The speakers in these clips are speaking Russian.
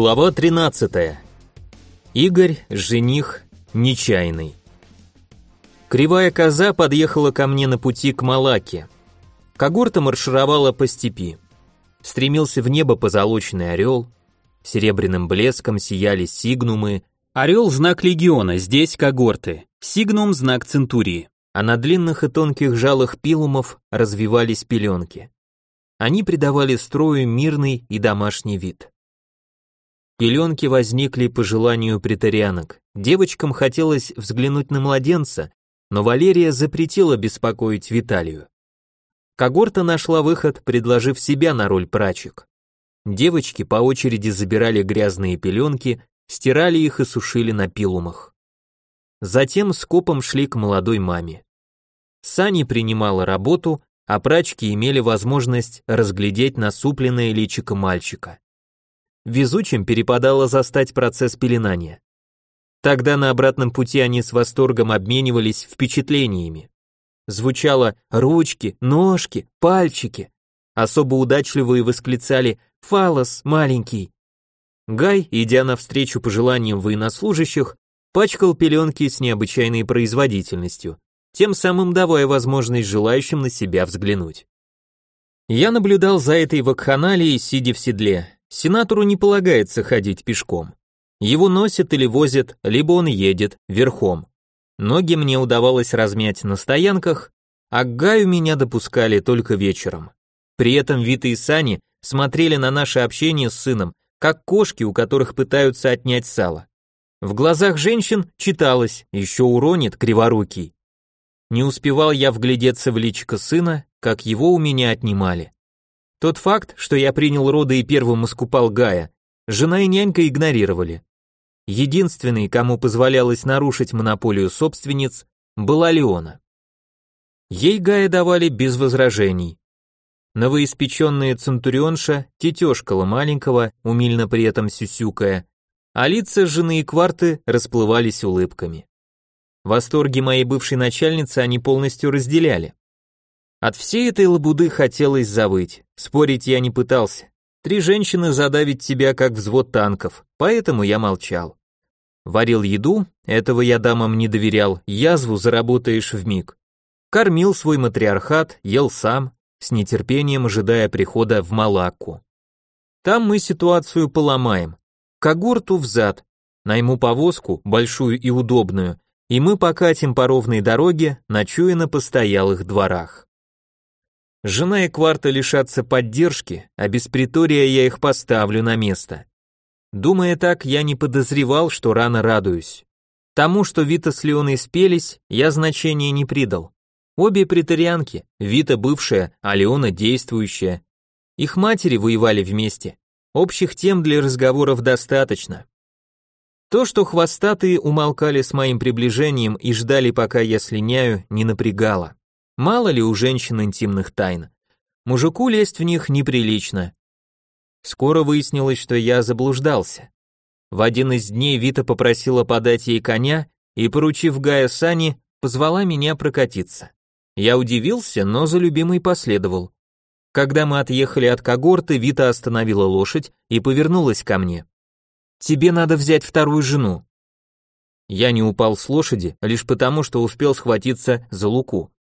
Глава 13. Игорь, жених, нечаянный. Кривая коза подъехала ко мне на пути к Малаке. Когорта маршировала по степи. Стремился в небо позолоченный орел, серебряным блеском сияли сигнумы. Орел – знак легиона, здесь когорты, сигнум – знак центурии, а на длинных и тонких жалах пилумов развивались пеленки. Они придавали строю мирный и домашний вид. Пеленки возникли по желанию претарианок. Девочкам хотелось взглянуть на младенца, но Валерия запретила беспокоить Виталию. Когорта нашла выход, предложив себя на роль прачек. Девочки по очереди забирали грязные пеленки, стирали их и сушили на пилумах. Затем скопом шли к молодой маме. Сани принимала работу, а прачки имели возможность разглядеть насупленное личико мальчика. Везучим перепадало застать процесс пеленания. Тогда на обратном пути они с восторгом обменивались впечатлениями. Звучало «ручки», «ножки», «пальчики». Особо удачливые восклицали «фалос маленький». Гай, идя навстречу пожеланиям военнослужащих, пачкал пеленки с необычайной производительностью, тем самым давая возможность желающим на себя взглянуть. Я наблюдал за этой вакханалией, сидя в седле, Сенатору не полагается ходить пешком. Его носят или возят, либо он едет верхом. Ноги мне удавалось размять на стоянках, а к Гаю меня допускали только вечером. При этом Вита и Сани смотрели на наше общение с сыном, как кошки, у которых пытаются отнять сало. В глазах женщин читалось «еще уронит криворукий». Не успевал я вглядеться в личико сына, как его у меня отнимали. Тот факт, что я принял роды и первым искупал Гая, жена и нянька игнорировали. Единственной, кому позволялось нарушить монополию собственниц, была Леона. Ей Гая давали без возражений. Новоиспеченная центурионша тетешкала маленького, умильно при этом сюсюкая, а лица жены и кварты расплывались улыбками. Восторги моей бывшей начальницы они полностью разделяли. От всей этой лабуды хотелось завыть. Спорить я не пытался. Три женщины задавить тебя как взвод танков, поэтому я молчал. Варил еду, этого я дамам не доверял, язву заработаешь в миг. Кормил свой матриархат, ел сам, с нетерпением ожидая прихода в Малакку. Там мы ситуацию поломаем. Когорту взад, найму повозку, большую и удобную, и мы покатим по ровной дороге, ночуя на постоялых дворах. Жена и кварта лишатся поддержки, а без притория я их поставлю на место. Думая так, я не подозревал, что рано радуюсь. Тому, что Вита с Леоной спелись, я значения не придал. Обе претарианки, Вита бывшая, а Леона действующая. Их матери воевали вместе. Общих тем для разговоров достаточно. То, что хвостатые умолкали с моим приближением и ждали, пока я слиняю, не напрягало. Мало ли у женщин интимных тайн. Мужику лезть в них неприлично. Скоро выяснилось, что я заблуждался. В один из дней Вита попросила подать ей коня и, поручив Гая Сани, позвала меня прокатиться. Я удивился, но за любимой последовал. Когда мы отъехали от когорты, Вита остановила лошадь и повернулась ко мне. «Тебе надо взять вторую жену». Я не упал с лошади, лишь потому, что успел схватиться за луку.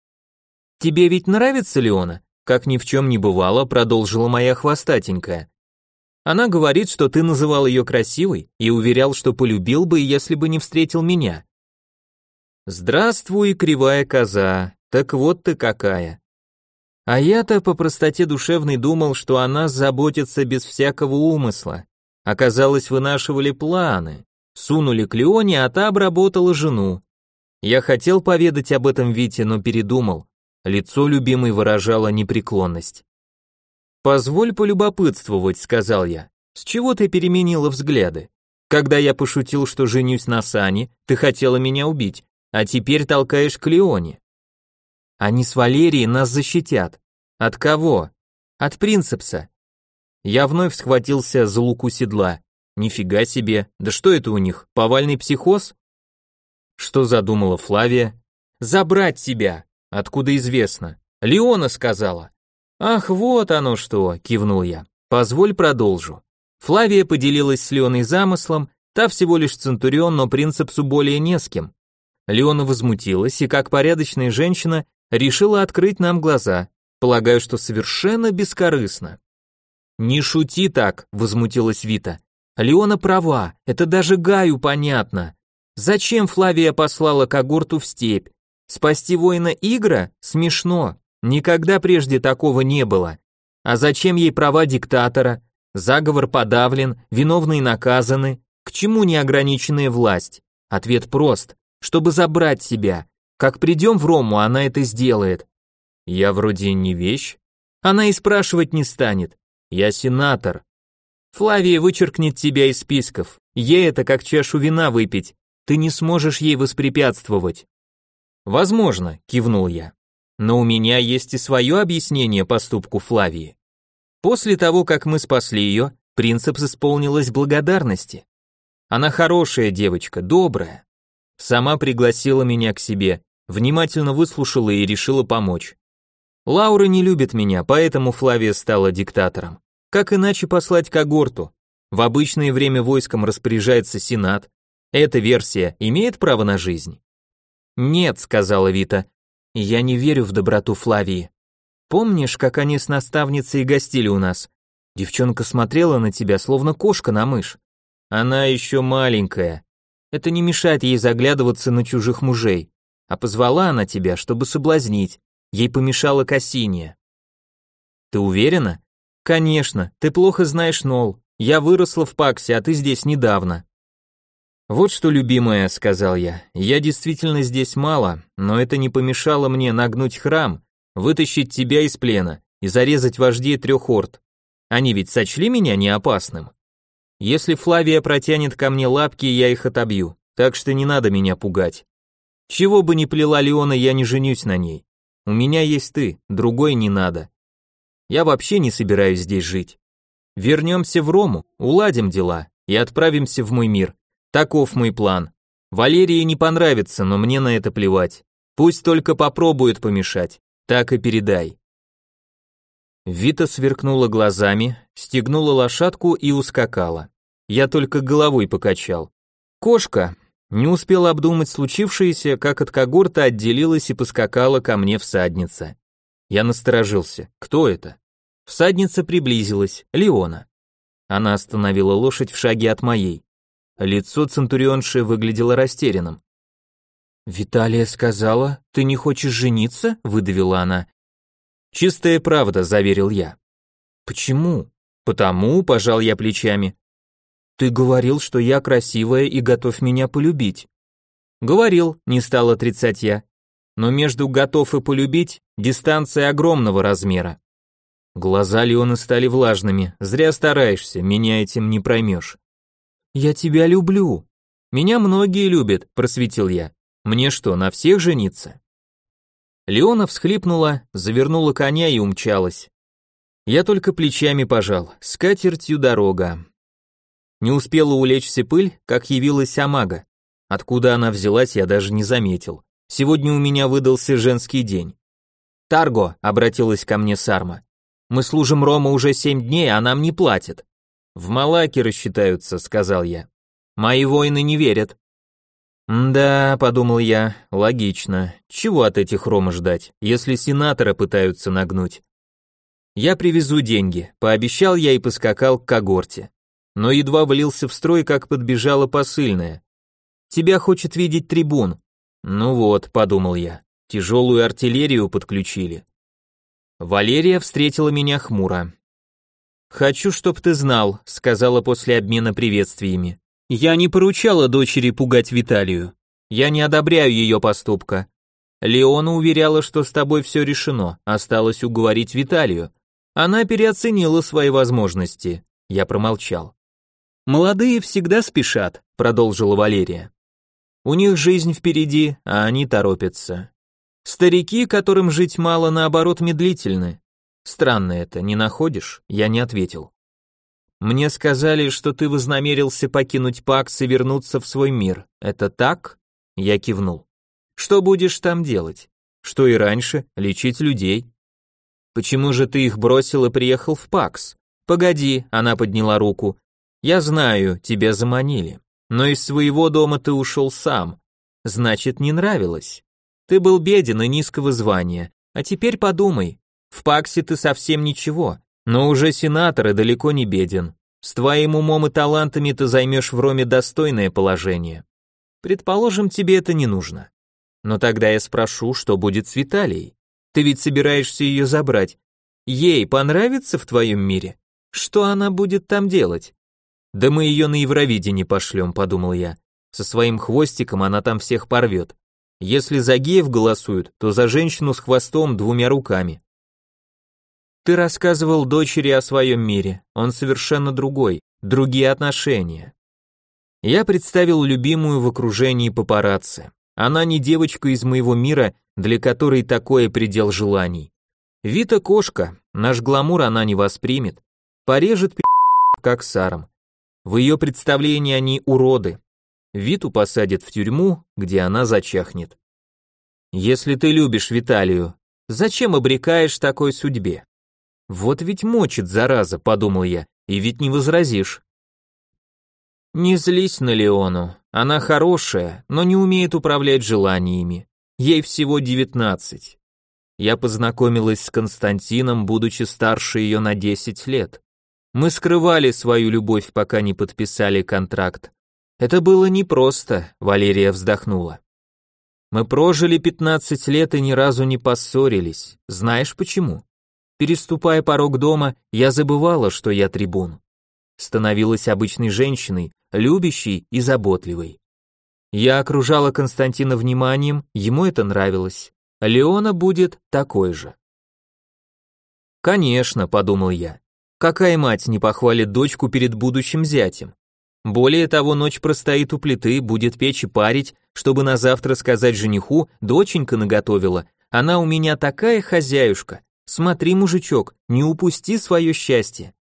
«Тебе ведь нравится Леона?» Как ни в чем не бывало, продолжила моя хвостатенькая. Она говорит, что ты называл ее красивой и уверял, что полюбил бы, если бы не встретил меня. Здравствуй, кривая коза, так вот ты какая. А я-то по простоте душевной думал, что она заботится без всякого умысла. Оказалось, вынашивали планы. Сунули к Леоне, а та обработала жену. Я хотел поведать об этом Вите, но передумал. Лицо любимой выражало непреклонность. «Позволь полюбопытствовать», — сказал я. «С чего ты переменила взгляды? Когда я пошутил, что женюсь на Сане, ты хотела меня убить, а теперь толкаешь к Леоне». «Они с Валерией нас защитят». «От кого?» «От принцепса». Я вновь схватился за луку седла. Нифига себе, да что это у них, повальный психоз? Что задумала Флавия? Забрать себя. Откуда известно? Леона сказала. Ах, вот оно что, кивнул я. Позволь продолжу. Флавия поделилась с Леоной замыслом, та всего лишь центурион, но принципсу более не с кем. Леона возмутилась и, как порядочная женщина, решила открыть нам глаза. Полагаю, что совершенно бескорыстно. «Не шути так», — возмутилась Вита. «Леона права, это даже Гаю понятно. Зачем Флавия послала когорту в степь? Спасти воина Игра? Смешно. Никогда прежде такого не было. А зачем ей права диктатора? Заговор подавлен, виновные наказаны. К чему неограниченная власть? Ответ прост. Чтобы забрать себя. Как придем в Рому, она это сделает. Я вроде не вещь. Она и спрашивать не станет. Я сенатор. Флавия вычеркнет тебя из списков. Ей это как чашу вина выпить. Ты не сможешь ей воспрепятствовать. Возможно, кивнул я. Но у меня есть и свое объяснение поступку Флавии. После того, как мы спасли ее, принцип исполнилась благодарности. Она хорошая девочка, добрая. Сама пригласила меня к себе, внимательно выслушала и решила помочь. Лаура не любит меня, поэтому Флавия стала диктатором. Как иначе послать когорту? В обычное время войском распоряжается Сенат, эта версия имеет право на жизнь? Нет, сказала Вита. Я не верю в доброту Флавии. Помнишь, как они с наставницей гостили у нас? Девчонка смотрела на тебя, словно кошка на мышь. Она еще маленькая. Это не мешает ей заглядываться на чужих мужей. А позвала она тебя, чтобы соблазнить. Ей помешала Кассиния. Ты уверена? Конечно, ты плохо знаешь Нол. Я выросла в Паксе, а ты здесь недавно. «Вот что, любимая», — сказал я, — «я действительно здесь мало, но это не помешало мне нагнуть храм, вытащить тебя из плена и зарезать вождей трех орд. Они ведь сочли меня неопасным. Если Флавия протянет ко мне лапки, я их отобью, так что не надо меня пугать. Чего бы ни плела Леона, я не женюсь на ней. У меня есть ты, другой не надо. Я вообще не собираюсь здесь жить. Вернемся в Рому, уладим дела и отправимся в мой мир, Таков мой план. Валерии не понравится, но мне на это плевать. Пусть только попробует помешать. Так и передай. Вита сверкнула глазами, стегнула лошадку и ускакала. Я только головой покачал. Кошка не успела обдумать случившееся, как от когорта отделилась и поскакала ко мне всадница. Я насторожился. Кто это? Всадница приблизилась. Леона. Она остановила лошадь в шаге от моей. Лицо Центурионши выглядело растерянным. «Виталия сказала, ты не хочешь жениться?» — выдавила она. «Чистая правда», — заверил я. «Почему?» «Потому», — пожал я плечами. «Ты говорил, что я красивая и готов меня полюбить». «Говорил», — не стал отрицать я. «Но между готов и полюбить дистанция огромного размера». Глаза Леона стали влажными. «Зря стараешься, меня этим не проймешь». «Я тебя люблю». «Меня многие любят», — просветил я. «Мне что, на всех жениться?» Леона всхлипнула, завернула коня и умчалась. Я только плечами пожал, с катертью дорога. Не успела улечься пыль, как явилась Амага. Откуда она взялась, я даже не заметил. Сегодня у меня выдался женский день. «Тарго», — обратилась ко мне Сарма, — «мы служим Рома уже семь дней, а нам не платят. В Малаке рассчитаются, сказал я. Мои воины не верят. Да, подумал я, логично. Чего от этих Рома ждать, если сенатора пытаются нагнуть? Я привезу деньги, пообещал я и поскакал к когорте. Но едва влился в строй, как подбежала посыльная. Тебя хочет видеть трибун. Ну вот, подумал я, тяжелую артиллерию подключили. Валерия встретила меня хмуро. «Хочу, чтоб ты знал», — сказала после обмена приветствиями. «Я не поручала дочери пугать Виталию. Я не одобряю ее поступка. Леона уверяла, что с тобой все решено, осталось уговорить Виталию. Она переоценила свои возможности». Я промолчал. «Молодые всегда спешат», — продолжила Валерия. «У них жизнь впереди, а они торопятся. Старики, которым жить мало, наоборот, медлительны. Странно это, не находишь? Я не ответил. Мне сказали, что ты вознамерился покинуть Пакс и вернуться в свой мир. Это так? Я кивнул. Что будешь там делать? Что и раньше, лечить людей. Почему же ты их бросил и приехал в Пакс? Погоди, она подняла руку. Я знаю, тебя заманили, но из своего дома ты ушел сам. Значит, не нравилось. Ты был беден и низкого звания, а теперь подумай, в Паксе ты совсем ничего, но уже сенатор и далеко не беден. С твоим умом и талантами ты займешь в Роме достойное положение. Предположим, тебе это не нужно. Но тогда я спрошу, что будет с Виталией. Ты ведь собираешься ее забрать. Ей понравится в твоем мире? Что она будет там делать? Да мы ее на Евровидение пошлем, подумал я. Со своим хвостиком она там всех порвет. Если за геев голосуют, то за женщину с хвостом двумя руками. Ты рассказывал дочери о своем мире, он совершенно другой, другие отношения. Я представил любимую в окружении папарацци. Она не девочка из моего мира, для которой такое предел желаний. Вита кошка, наш гламур она не воспримет. Порежет пи***, как саром. В ее представлении они уроды. Виту посадят в тюрьму, где она зачахнет. Если ты любишь Виталию, зачем обрекаешь такой судьбе? Вот ведь мочит, зараза, подумал я, и ведь не возразишь. Не злись на Леону, она хорошая, но не умеет управлять желаниями. Ей всего девятнадцать. Я познакомилась с Константином, будучи старше ее на десять лет. Мы скрывали свою любовь, пока не подписали контракт. Это было непросто, Валерия вздохнула. Мы прожили пятнадцать лет и ни разу не поссорились. Знаешь почему? Переступая порог дома, я забывала, что я трибун. Становилась обычной женщиной, любящей и заботливой. Я окружала Константина вниманием, ему это нравилось. Леона будет такой же. Конечно, подумал я. Какая мать не похвалит дочку перед будущим зятем? Более того, ночь простоит у плиты, будет печь и парить, чтобы на завтра сказать жениху, доченька наготовила, она у меня такая хозяюшка, Смотри, мужичок, не упусти свое счастье.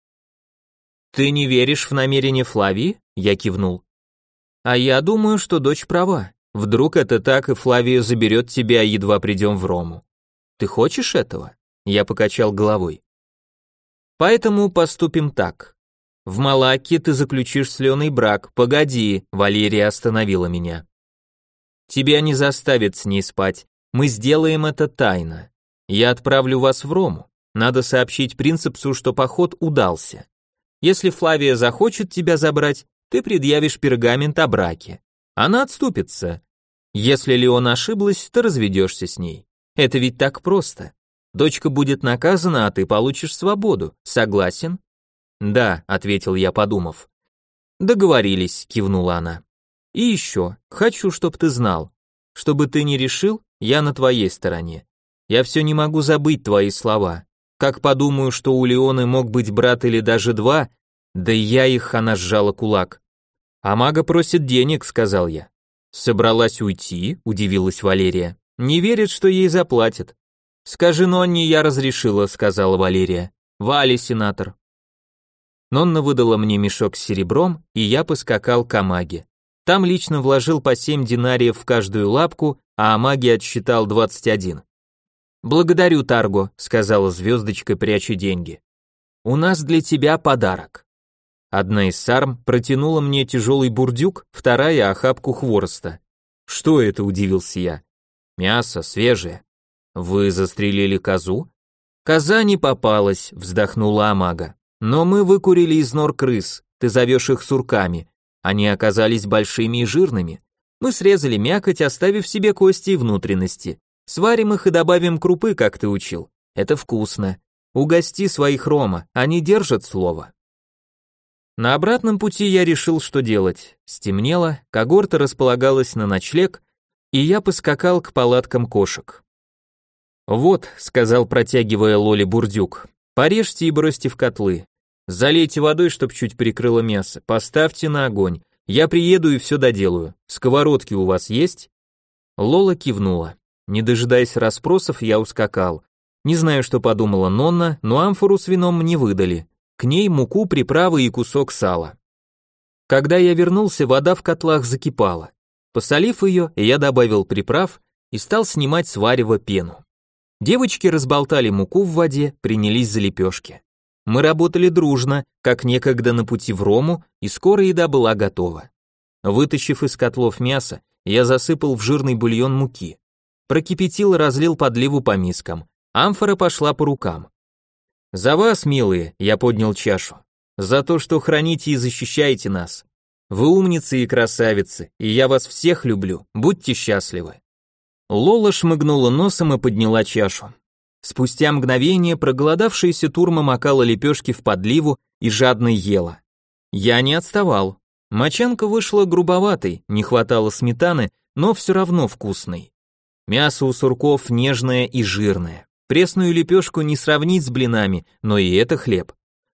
Ты не веришь в намерение Флавии? Я кивнул. А я думаю, что дочь права. Вдруг это так, и Флавия заберет тебя, едва придем в Рому. Ты хочешь этого? Я покачал головой. Поэтому поступим так. В Малаке ты заключишь с Леной брак. Погоди, Валерия остановила меня. Тебя не заставят с ней спать. Мы сделаем это тайно. Я отправлю вас в Рому. Надо сообщить принципсу, что поход удался. Если Флавия захочет тебя забрать, ты предъявишь пергамент о браке. Она отступится. Если Леон ошиблась, ты разведешься с ней. Это ведь так просто. Дочка будет наказана, а ты получишь свободу. Согласен? Да, ответил я, подумав. Договорились, кивнула она. И еще, хочу, чтобы ты знал. Чтобы ты не решил, я на твоей стороне. Я все не могу забыть твои слова. Как подумаю, что у Леоны мог быть брат или даже два, да я их, она сжала кулак. А мага просит денег, сказал я. Собралась уйти, удивилась Валерия. Не верит, что ей заплатят. Скажи Нонне, я разрешила, сказала Валерия. Вали, сенатор. Нонна выдала мне мешок с серебром, и я поскакал к Амаге. Там лично вложил по семь динариев в каждую лапку, а Амаге отсчитал двадцать один. «Благодарю, Тарго», — сказала звездочка, пряча деньги. «У нас для тебя подарок». Одна из сарм протянула мне тяжелый бурдюк, вторая — охапку хвороста. «Что это?» — удивился я. «Мясо свежее». «Вы застрелили козу?» «Коза не попалась», — вздохнула Амага. «Но мы выкурили из нор крыс, ты зовешь их сурками. Они оказались большими и жирными. Мы срезали мякоть, оставив себе кости и внутренности. Сварим их и добавим крупы, как ты учил. Это вкусно. Угости своих Рома, они держат слово. На обратном пути я решил, что делать. Стемнело, когорта располагалась на ночлег, и я поскакал к палаткам кошек. «Вот», — сказал, протягивая Лоли бурдюк, — «порежьте и бросьте в котлы. Залейте водой, чтоб чуть прикрыло мясо, поставьте на огонь. Я приеду и все доделаю. Сковородки у вас есть?» Лола кивнула. Не дожидаясь расспросов, я ускакал. Не знаю, что подумала Нонна, но амфору с вином мне выдали. К ней муку, приправы и кусок сала. Когда я вернулся, вода в котлах закипала. Посолив ее, я добавил приправ и стал снимать с варева пену. Девочки разболтали муку в воде, принялись за лепешки. Мы работали дружно, как некогда на пути в Рому, и скоро еда была готова. Вытащив из котлов мясо, я засыпал в жирный бульон муки. Прокипятил и разлил подливу по мискам. Амфора пошла по рукам. «За вас, милые», — я поднял чашу. «За то, что храните и защищаете нас. Вы умницы и красавицы, и я вас всех люблю. Будьте счастливы». Лола шмыгнула носом и подняла чашу. Спустя мгновение проголодавшаяся турма макала лепешки в подливу и жадно ела. Я не отставал. Мочанка вышла грубоватой, не хватало сметаны, но все равно вкусной. Мясо у сурков нежное и жирное. Пресную лепешку не сравнить с блинами, но и это хлеб.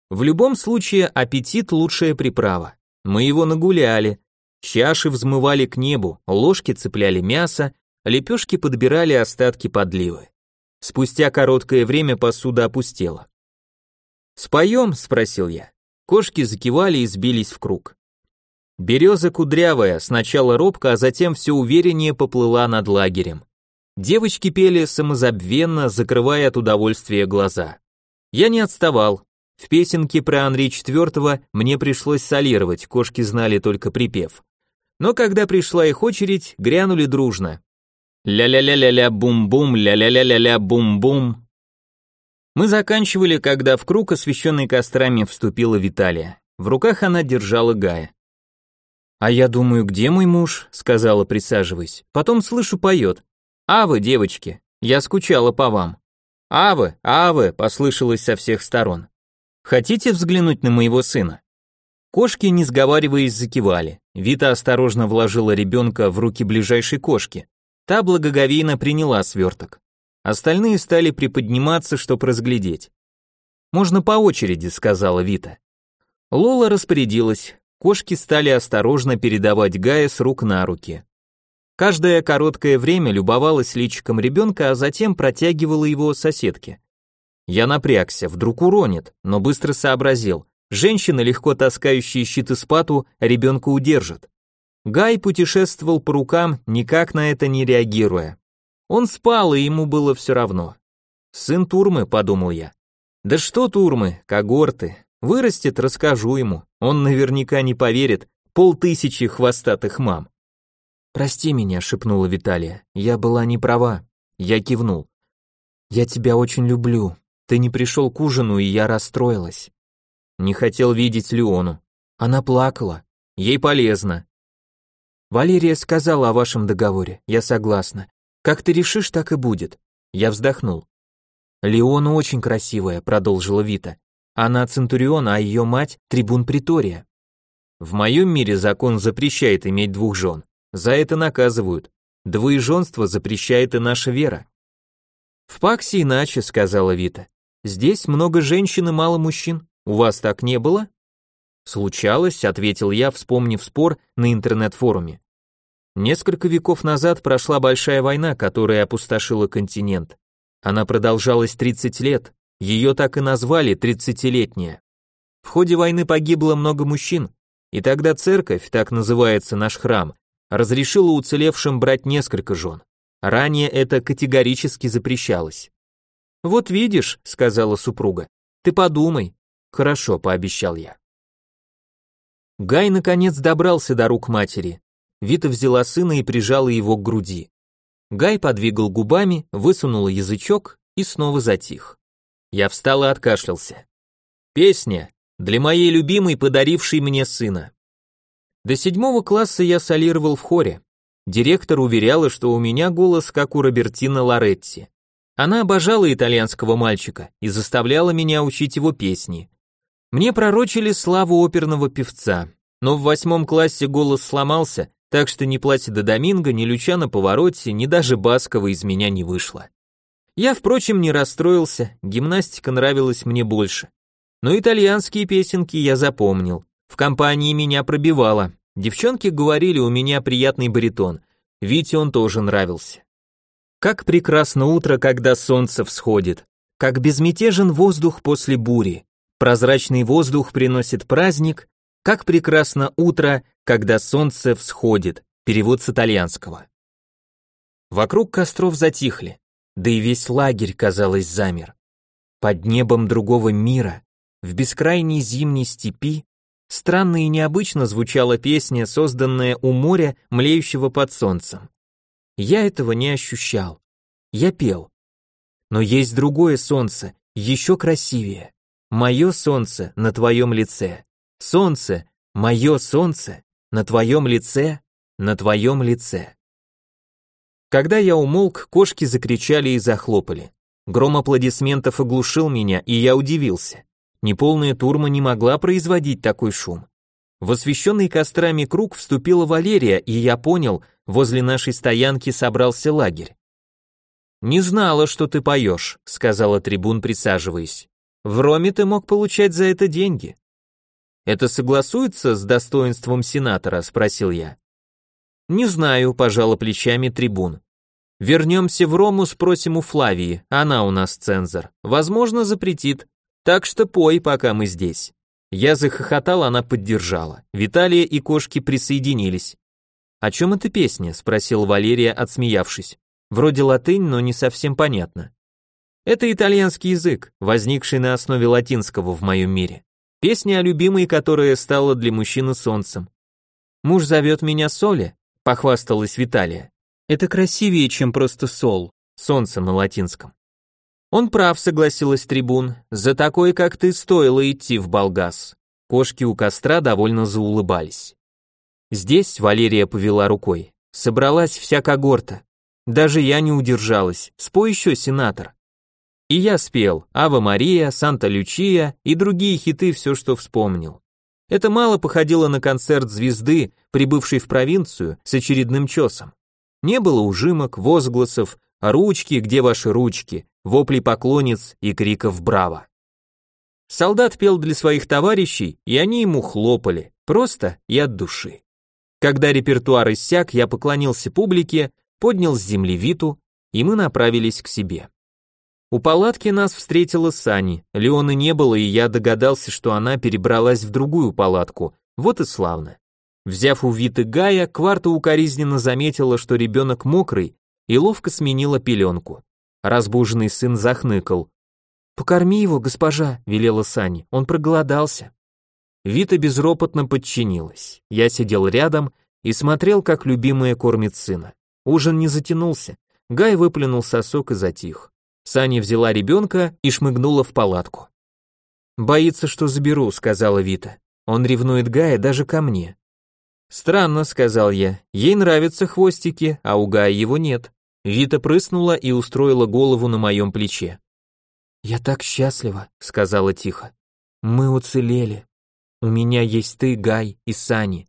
В любом случае аппетит лучшая приправа. Мы его нагуляли. Чаши взмывали к небу, ложки цепляли мясо, лепешки подбирали остатки подливы. Спустя короткое время посуда опустела. «Споем?» — спросил я. Кошки закивали и сбились в круг. Береза кудрявая, сначала робко, а затем все увереннее поплыла над лагерем. Девочки пели самозабвенно, закрывая от удовольствия глаза. Я не отставал. В песенке про Анри IV мне пришлось солировать, кошки знали только припев. Но когда пришла их очередь, грянули дружно. Ля-ля-ля-ля-ля бум-бум, ля-ля-ля-ля-ля бум-бум. Мы заканчивали, когда в круг, освещенный кострами, вступила Виталия. В руках она держала Гая. «А я думаю, где мой муж?» — сказала, присаживаясь. Потом слышу, поет. «Авы, девочки, я скучала по вам». «Авы, авы!» — послышалось со всех сторон. «Хотите взглянуть на моего сына?» Кошки, не сговариваясь, закивали. Вита осторожно вложила ребенка в руки ближайшей кошки. Та благоговейно приняла сверток. Остальные стали приподниматься, чтобы разглядеть. «Можно по очереди», — сказала Вита. Лола распорядилась. Кошки стали осторожно передавать Гая с рук на руки. Каждое короткое время любовалась личиком ребенка, а затем протягивала его соседке. Я напрягся, вдруг уронит, но быстро сообразил. Женщина, легко таскающая щит из пату, ребенка удержит. Гай путешествовал по рукам, никак на это не реагируя. Он спал, и ему было все равно. «Сын Турмы», — подумал я. «Да что Турмы, когорты. Вырастет, расскажу ему. Он наверняка не поверит. Полтысячи хвостатых мам». «Прости меня», — шепнула Виталия. «Я была не права». Я кивнул. «Я тебя очень люблю. Ты не пришел к ужину, и я расстроилась». Не хотел видеть Леону. Она плакала. Ей полезно. Валерия сказала о вашем договоре. Я согласна. Как ты решишь, так и будет. Я вздохнул. Леона очень красивая, продолжила Вита. Она центурион, а ее мать трибун притория. В моем мире закон запрещает иметь двух жен. За это наказывают. Двоеженство запрещает и наша вера. В Паксе иначе, сказала Вита. Здесь много женщин и мало мужчин. У вас так не было? Случалось, ответил я, вспомнив спор на интернет-форуме. Несколько веков назад прошла большая война, которая опустошила континент. Она продолжалась 30 лет, ее так и назвали «тридцатилетняя». В ходе войны погибло много мужчин, и тогда церковь, так называется наш храм, разрешила уцелевшим брать несколько жен. Ранее это категорически запрещалось. «Вот видишь», — сказала супруга, — «ты подумай». «Хорошо», — пообещал я. Гай наконец добрался до рук матери. Вита взяла сына и прижала его к груди. Гай подвигал губами, высунул язычок и снова затих. Я встал и откашлялся. Песня для моей любимой, подарившей мне сына. До седьмого класса я солировал в хоре. Директор уверяла, что у меня голос как у Робертина Лоретти. Она обожала итальянского мальчика и заставляла меня учить его песни. Мне пророчили славу оперного певца, но в восьмом классе голос сломался, так что ни Платида Доминго, ни Лючана Повороте, ни даже Баскова из меня не вышло. Я, впрочем, не расстроился, гимнастика нравилась мне больше. Но итальянские песенки я запомнил. В компании меня пробивало. Девчонки говорили, у меня приятный баритон. Вите он тоже нравился. Как прекрасно утро, когда солнце всходит. Как безмятежен воздух после бури. Прозрачный воздух приносит праздник, как прекрасно утро, когда солнце всходит. Перевод с итальянского. Вокруг костров затихли, да и весь лагерь, казалось, замер. Под небом другого мира, в бескрайней зимней степи, странно и необычно звучала песня, созданная у моря, млеющего под солнцем. Я этого не ощущал. Я пел. Но есть другое солнце, еще красивее. Мое солнце на твоем лице. Солнце, мое солнце, на твоем лице, на твоем лице. Когда я умолк, кошки закричали и захлопали. Гром аплодисментов оглушил меня, и я удивился. Неполная турма не могла производить такой шум. В освещенный кострами круг вступила Валерия, и я понял, возле нашей стоянки собрался лагерь. «Не знала, что ты поешь», — сказала трибун, присаживаясь. «В Роме ты мог получать за это деньги». «Это согласуется с достоинством сенатора?» — спросил я. «Не знаю», — пожала плечами трибун. «Вернемся в Рому, спросим у Флавии, она у нас цензор. Возможно, запретит. Так что пой, пока мы здесь». Я захохотал, она поддержала. Виталия и кошки присоединились. «О чем эта песня?» — спросил Валерия, отсмеявшись. «Вроде латынь, но не совсем понятно». «Это итальянский язык, возникший на основе латинского в моем мире. Песня о любимой, которая стала для мужчины солнцем. Муж зовет меня Соли, похвасталась Виталия. Это красивее, чем просто сол, солнце на латинском. Он прав, согласилась трибун. За такой, как ты, стоило идти в Болгас. Кошки у костра довольно заулыбались. Здесь Валерия повела рукой. Собралась вся когорта. Даже я не удержалась. Спой еще, сенатор. И я спел «Ава Мария», «Санта-Лючия» и другие хиты, все, что вспомнил. Это мало походило на концерт звезды, прибывшей в провинцию с очередным чесом. Не было ужимок, возгласов, ручки, где ваши ручки, воплей поклонниц и криков «Браво!». Солдат пел для своих товарищей, и они ему хлопали, просто и от души. Когда репертуар иссяк, я поклонился публике, поднял с земли Виту, и мы направились к себе. У палатки нас встретила Сани. Леоны не было, и я догадался, что она перебралась в другую палатку. Вот и славно. Взяв у Виты Гая, Кварта укоризненно заметила, что ребенок мокрый, и ловко сменила пеленку. Разбуженный сын захныкал. «Покорми его, госпожа», — велела Сани, — «он проголодался». Вита безропотно подчинилась. Я сидел рядом и смотрел, как любимая кормит сына. Ужин не затянулся. Гай выплюнул сосок и затих. Саня взяла ребенка и шмыгнула в палатку. «Боится, что заберу», — сказала Вита. «Он ревнует Гая даже ко мне». «Странно», — сказал я. «Ей нравятся хвостики, а у Гая его нет». Вита прыснула и устроила голову на моем плече. «Я так счастлива», — сказала тихо. «Мы уцелели. У меня есть ты, Гай и Сани».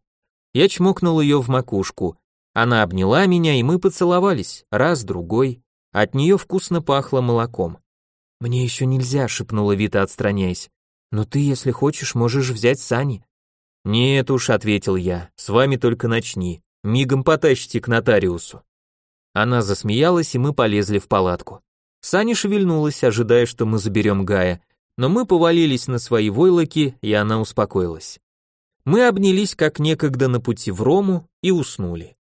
Я чмокнул ее в макушку. Она обняла меня, и мы поцеловались, раз, другой. От нее вкусно пахло молоком. «Мне еще нельзя», — шепнула Вита, отстраняясь. «Но ты, если хочешь, можешь взять Сани». «Нет уж», — ответил я, — «с вами только начни. Мигом потащите к нотариусу». Она засмеялась, и мы полезли в палатку. Саня шевельнулась, ожидая, что мы заберем Гая, но мы повалились на свои войлоки, и она успокоилась. Мы обнялись, как некогда на пути в Рому, и уснули.